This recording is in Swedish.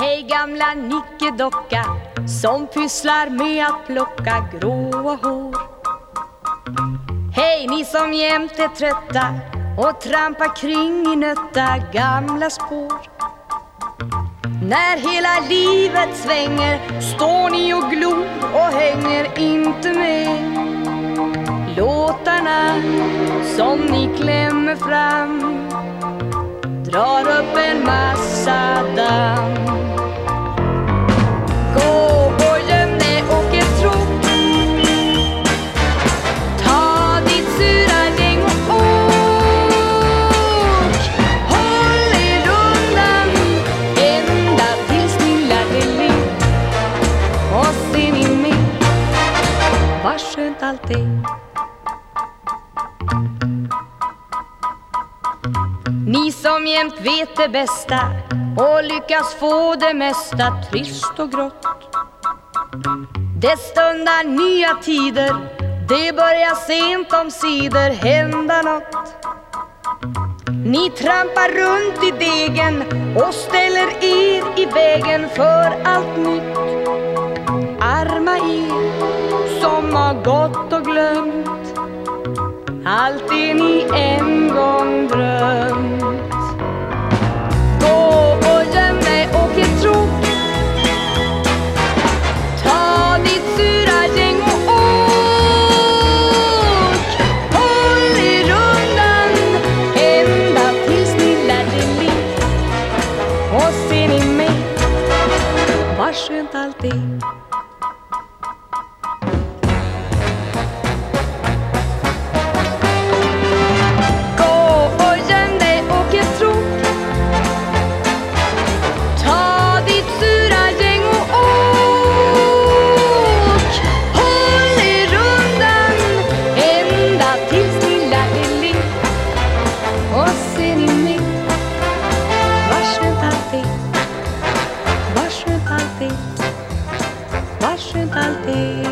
Hej gamla nickedocka som pysslar med att plocka gråa hår. Hej ni som jämt är trötta och trampar kring i nötta gamla spår. När hela livet svänger står ni och glor och hänger inte med. Låtarna som ni klämmer fram drar upp en massa damm. Gå ni som jämt vet det bästa och lyckas få det mesta trist och grått. Det stundar nya tider, det börjar sent om sidor hända nåt. Ni trampar runt i degen och ställer er i vägen för allt nytt. Arma er som har gått och glömt allt det ni en gång drömt. Gå och göm dig, åk i tro. Ta ditt sura gäng och åk. Håll i rundan ända tills ni lär er le. Och ser ni mig, vad skönt allt är. 是大地。